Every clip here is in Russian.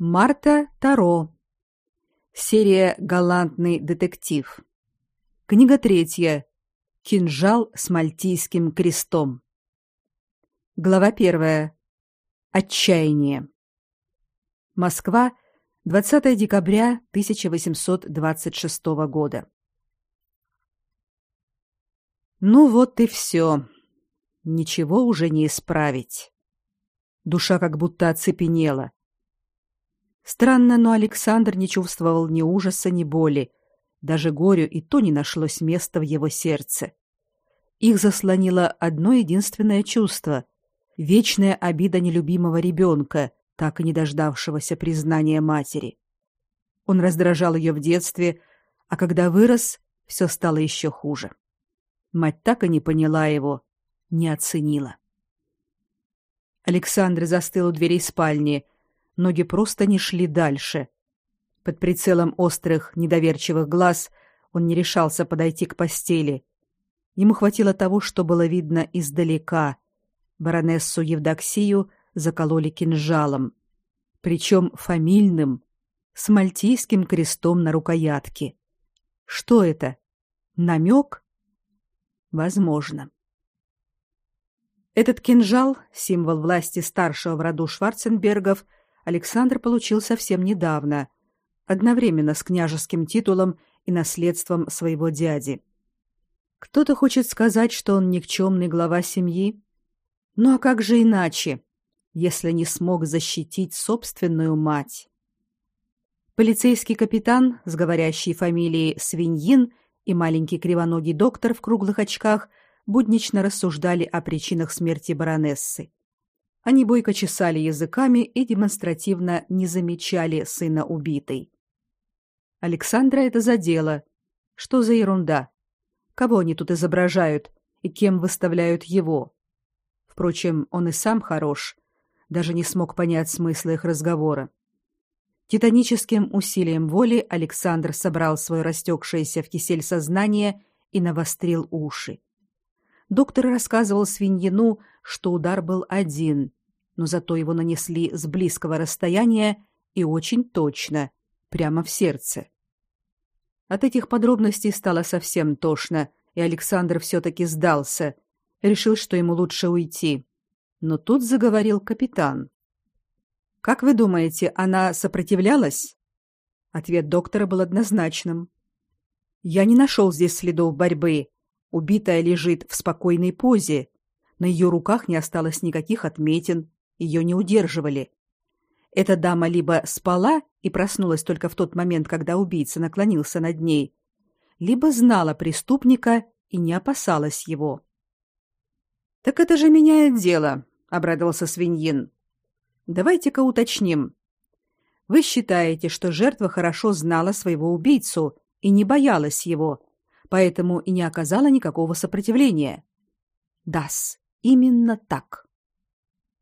Марта Таро. Серия Галантный детектив. Книга третья. Кинжал с мальтийским крестом. Глава первая. Отчаяние. Москва, 20 декабря 1826 года. Ну вот и все. Ничего уже не исправить. Душа как будто оцепенела. Странно, но Александр не чувствовал ни ужаса, ни боли. Даже горю и то не нашлось места в его сердце. Их заслонило одно единственное чувство — вечная обида нелюбимого ребенка, так и не дождавшегося признания матери. Он раздражал ее в детстве, а когда вырос, все стало еще хуже. Мать так и не поняла его, не оценила. Александр застыл у дверей спальни. Ноги просто не шли дальше. Под прицелом острых, недоверчивых глаз он не решался подойти к постели. Ему хватило того, что было видно издалека. Баронессу Евдоксию закололи кинжалом, причем фамильным, с мальтийским крестом на рукоятке. Что это? Намек? Возможно. Этот кинжал, символ власти старшего в роду Шварценбергов, Александр получил совсем недавно, одновременно с княжеским титулом и наследством своего дяди. Кто-то хочет сказать, что он никчемный глава семьи. Ну а как же иначе, если не смог защитить собственную мать? Полицейский капитан с говорящей фамилией Свиньин и маленький кривоногий доктор в круглых очках буднично рассуждали о причинах смерти баронессы. Они бойко чесали языками и демонстративно не замечали сына убитой. Александра это задело. Что за ерунда? Кого они тут изображают и кем выставляют его? Впрочем, он и сам хорош, даже не смог понять смысла их разговора. Титаническим усилием воли Александр собрал свое растекшееся в кисель сознание и навострил уши. Доктор рассказывал свиньину, что удар был один, но зато его нанесли с близкого расстояния и очень точно, прямо в сердце. От этих подробностей стало совсем тошно, и Александр все-таки сдался, решил, что ему лучше уйти. Но тут заговорил капитан. «Как вы думаете, она сопротивлялась?» Ответ доктора был однозначным. «Я не нашел здесь следов борьбы, Убитая лежит в спокойной позе. На ее руках не осталось никаких отметин, ее не удерживали. Эта дама либо спала и проснулась только в тот момент, когда убийца наклонился над ней, либо знала преступника и не опасалась его. Так это же меняет дело, обрадовался Свиньин. Давайте-ка уточним. Вы считаете, что жертва хорошо знала своего убийцу и не боялась его, поэтому и не оказала никакого сопротивления. Дас, именно так.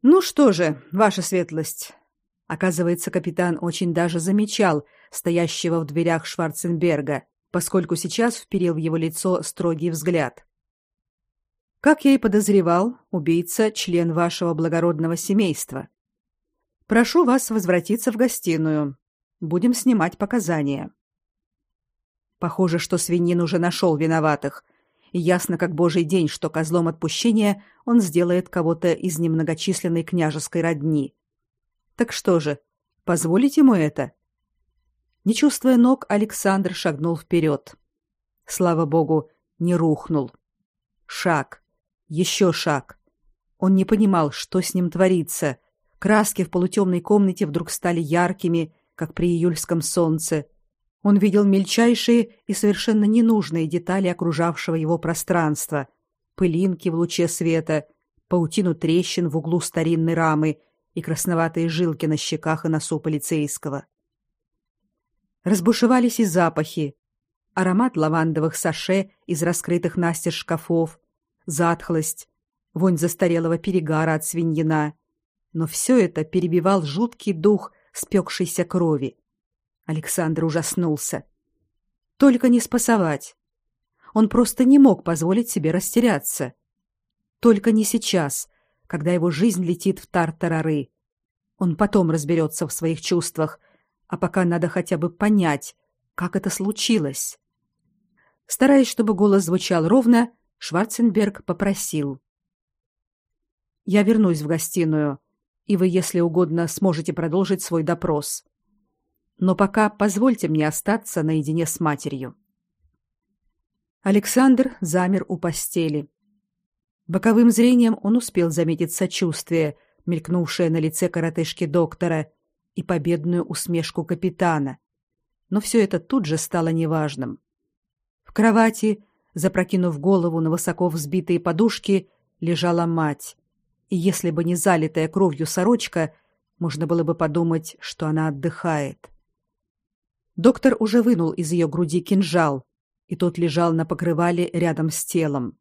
Ну что же, ваша светлость. Оказывается, капитан очень даже замечал стоящего в дверях Шварценберга, поскольку сейчас вперил в его лицо строгий взгляд. Как я и подозревал, убийца член вашего благородного семейства. Прошу вас возвратиться в гостиную. Будем снимать показания. Похоже, что свинин уже нашел виноватых. Ясно как божий день, что козлом отпущения он сделает кого-то из немногочисленной княжеской родни. Так что же, позволить ему это? Не чувствуя ног, Александр шагнул вперед. Слава богу, не рухнул. Шаг. Еще шаг. Он не понимал, что с ним творится. Краски в полутемной комнате вдруг стали яркими, как при июльском солнце, он видел мельчайшие и совершенно ненужные детали окружавшего его пространства: пылинки в луче света, паутину трещин в углу старинной рамы и красноватые жилки на щеках и носу полицейского. Разбушевались и запахи: аромат лавандовых саше из раскрытых настежь шкафов, затхлость, вонь застарелого перегара от свиньина. Но все это перебивал жуткий дух спекшейся крови. Александр ужаснулся. Только не спасовать. Он просто не мог позволить себе растеряться. Только не сейчас, когда его жизнь летит в тартарары. Он потом разберется в своих чувствах, а пока надо хотя бы понять, как это случилось. Стараясь, чтобы голос звучал ровно, Шварценберг попросил: "Я вернусь в гостиную, и вы, если угодно, сможете продолжить свой допрос. Но пока позвольте мне остаться наедине с матерью". Александр замер у постели. Боковым зрением он успел заметить сочувствие, мелькнувшее на лице коротышки доктора, и победную усмешку капитана. Но все это тут же стало неважным. В кровати, запрокинув голову на высоко взбитые подушки, лежала мать. И если бы не залитая кровью сорочка, можно было бы подумать, что она отдыхает. Доктор уже вынул из ее груди кинжал, и тот лежал на покрывале рядом с телом.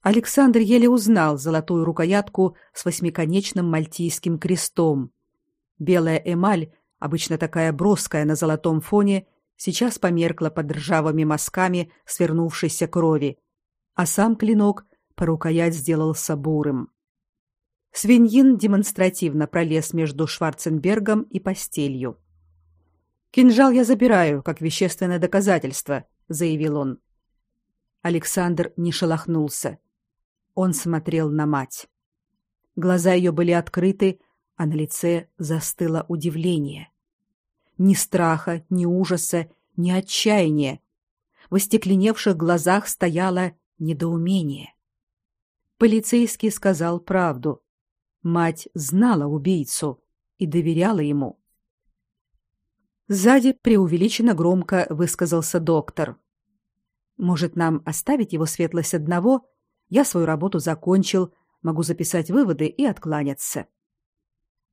Александр еле узнал золотую рукоятку с восьмиконечным мальтийским крестом. Белая эмаль, обычно такая броская на золотом фоне, сейчас померкла под ржавыми мазками свернувшейся крови, а сам клинок по рукоять сделался бурым. Свиньин демонстративно пролез между Шварценбергом и постелью. Кинжал я забираю как вещественное доказательство, заявил он. Александр не шелохнулся. Он смотрел на мать. Глаза ее были открыты, а на лице застыло удивление. Ни страха, ни ужаса, ни отчаяния. В остекленевших глазах стояло недоумение. Полицейский сказал правду. Мать знала убийцу и доверяла ему. Сзади преувеличенно громко высказался доктор. Может, нам оставить его светлость одного? Я свою работу закончил, могу записать выводы и откланяться.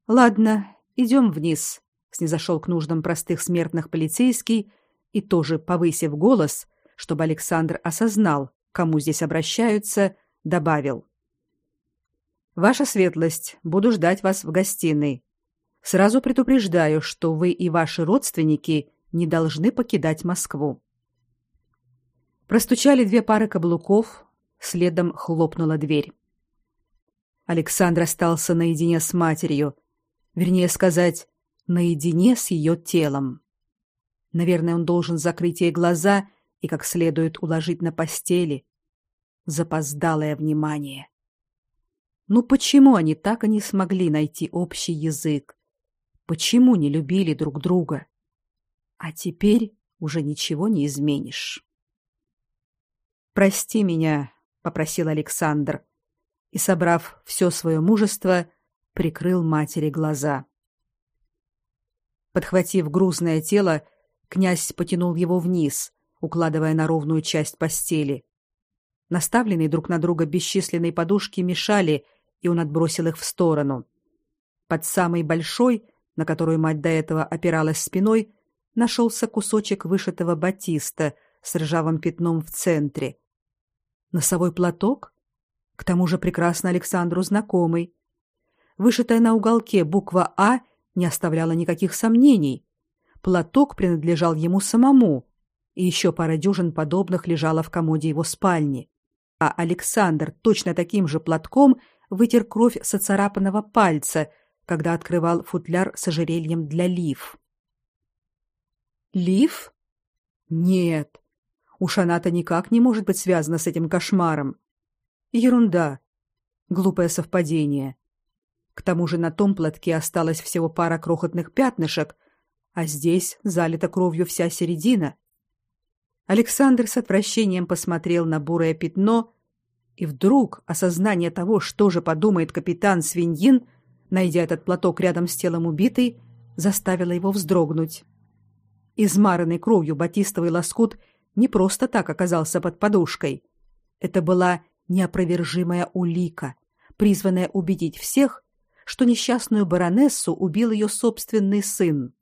Ладно, идем вниз, снизошел к нуждам простых смертных полицейский и тоже повысив голос, чтобы Александр осознал, кому здесь обращаются, добавил: Ваша светлость, буду ждать вас в гостиной. Сразу предупреждаю, что вы и ваши родственники не должны покидать Москву. Простучали две пары каблуков, следом хлопнула дверь. Александр остался наедине с матерью, вернее сказать, наедине с ее телом. Наверное, он должен закрыть ей глаза и как следует уложить на постели. Запоздалое внимание. Ну почему они так и не смогли найти общий язык? Почему не любили друг друга? А теперь уже ничего не изменишь. Прости меня, попросил Александр и, собрав все свое мужество, прикрыл матери глаза. Подхватив грузное тело, князь потянул его вниз, укладывая на ровную часть постели. Наставленные друг на друга бесчисленные подушки мешали, и он отбросил их в сторону. Под самой большой, на которую мать до этого опиралась спиной, нашелся кусочек вышитого батиста с ржавым пятном в центре. Носовой платок? К тому же прекрасно Александру знакомый. Вышитая на уголке буква А не оставляла никаких сомнений. Платок принадлежал ему самому, и еще пара дюжин подобных лежала в комоде его спальни. А Александр точно таким же платком вытер кровь с оцарапанного пальца, когда открывал футляр с ожерельем для лив. Лив? Нет. Уж она-то никак не может быть связана с этим кошмаром. Ерунда. Глупое совпадение. К тому же на том платке осталось всего пара крохотных пятнышек, а здесь залита кровью вся середина. Александр с отвращением посмотрел на бурое пятно, и вдруг осознание того, что же подумает капитан Свиньин, найдя этот платок рядом с телом убитой, заставило его вздрогнуть. Измаранный кровью батистовый лоскут не просто так оказался под подушкой. Это была неопровержимая улика, призванная убедить всех, что несчастную баронессу убил ее собственный сын.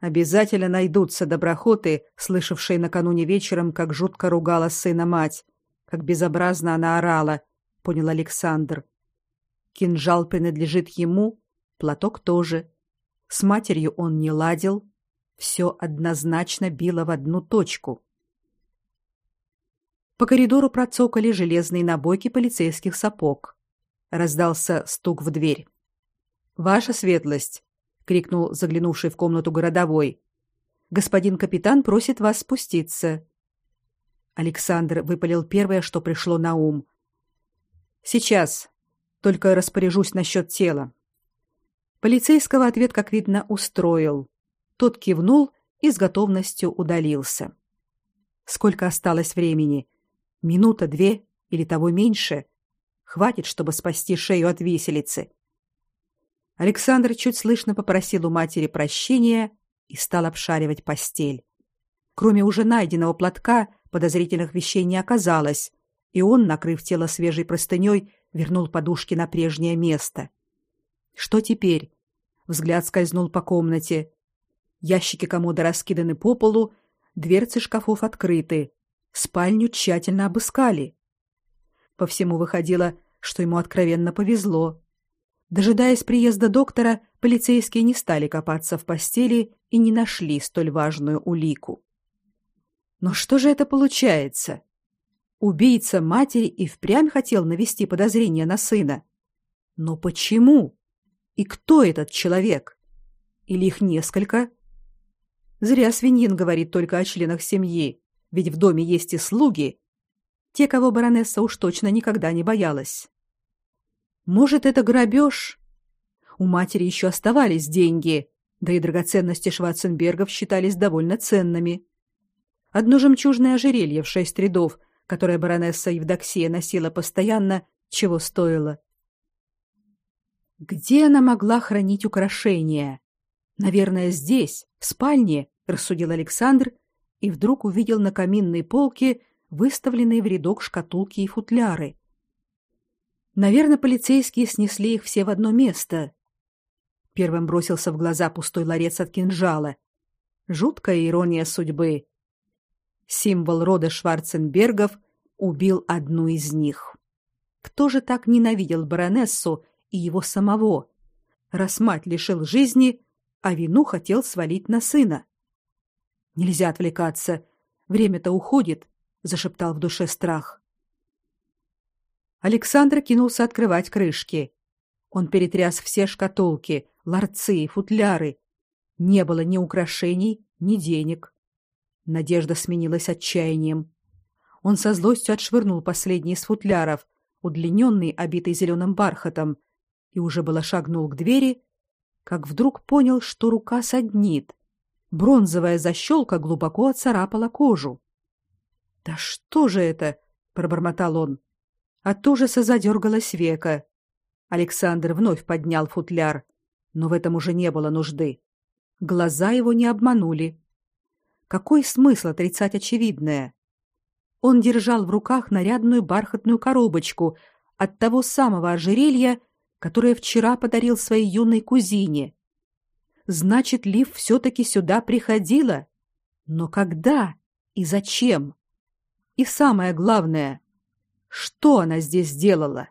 Обязательно найдутся доброхоты, слышавшие накануне вечером, как жутко ругала сына мать, как безобразно она орала, понял Александр. Кинжал принадлежит ему, платок тоже. С матерью он не ладил, все однозначно било в одну точку. По коридору процокали железные набойки полицейских сапог. Раздался стук в дверь. Ваша светлость, крикнул заглянувший в комнату городовой. Господин капитан просит вас спуститься. Александр выпалил первое, что пришло на ум. Сейчас. Только распоряжусь насчет тела. Полицейского ответ, как видно, устроил. Тот кивнул и с готовностью удалился. Сколько осталось времени? Минута, две или того меньше? Хватит, чтобы спасти шею от виселицы. Александр чуть слышно попросил у матери прощения и стал обшаривать постель. Кроме уже найденного платка, подозрительных вещей не оказалось, и он, накрыв тело свежей простыней, вернул подушки на прежнее место. Что теперь? Взгляд скользнул по комнате. Ящики комода раскиданы по полу, дверцы шкафов открыты. Спальню тщательно обыскали. По всему выходило, что ему откровенно повезло. Дожидаясь приезда доктора, полицейские не стали копаться в постели и не нашли столь важную улику. Но что же это получается? Убийца матери и впрямь хотел навести подозрение на сына. Но почему? И кто этот человек? Или их несколько? Зря свиньин говорит только о членах семьи, ведь в доме есть и слуги, те, кого баронесса уж точно никогда не боялась. Может, это грабеж? У матери еще оставались деньги, да и драгоценности Шварценбергов считались довольно ценными. Одно жемчужное ожерелье в шесть рядов, которое баронесса Евдоксия носила постоянно, чего стоило. Где она могла хранить украшения? Наверное, здесь, в спальне, рассудил Александр и вдруг увидел на каминной полке выставленные в рядок шкатулки и футляры. Наверное, полицейские снесли их все в одно место. Первым бросился в глаза пустой ларец от кинжала. Жуткая ирония судьбы. Символ рода Шварценбергов убил одну из них. Кто же так ненавидел баронессу и его самого? Раз мать лишил жизни, а вину хотел свалить на сына. Нельзя отвлекаться. Время-то уходит, зашептал в душе страх. Александр кинулся открывать крышки. Он перетряс все шкатулки, ларцы и футляры. Не было ни украшений, ни денег. Надежда сменилась отчаянием. Он со злостью отшвырнул последний из футляров, удлиненный, обитый зеленым бархатом, и уже было шагнул к двери, как вдруг понял, что рука саднит. Бронзовая защелка глубоко оцарапала кожу. «Да что же это?» — пробормотал он. От ужаса задергалось веко. Александр вновь поднял футляр, но в этом уже не было нужды. Глаза его не обманули. Какой смысл отрицать очевидное? Он держал в руках нарядную бархатную коробочку от того самого ожерелья, которое вчера подарил своей юной кузине. Значит, Лив все-таки сюда приходила? Но когда и зачем? И самое главное, что она здесь делала?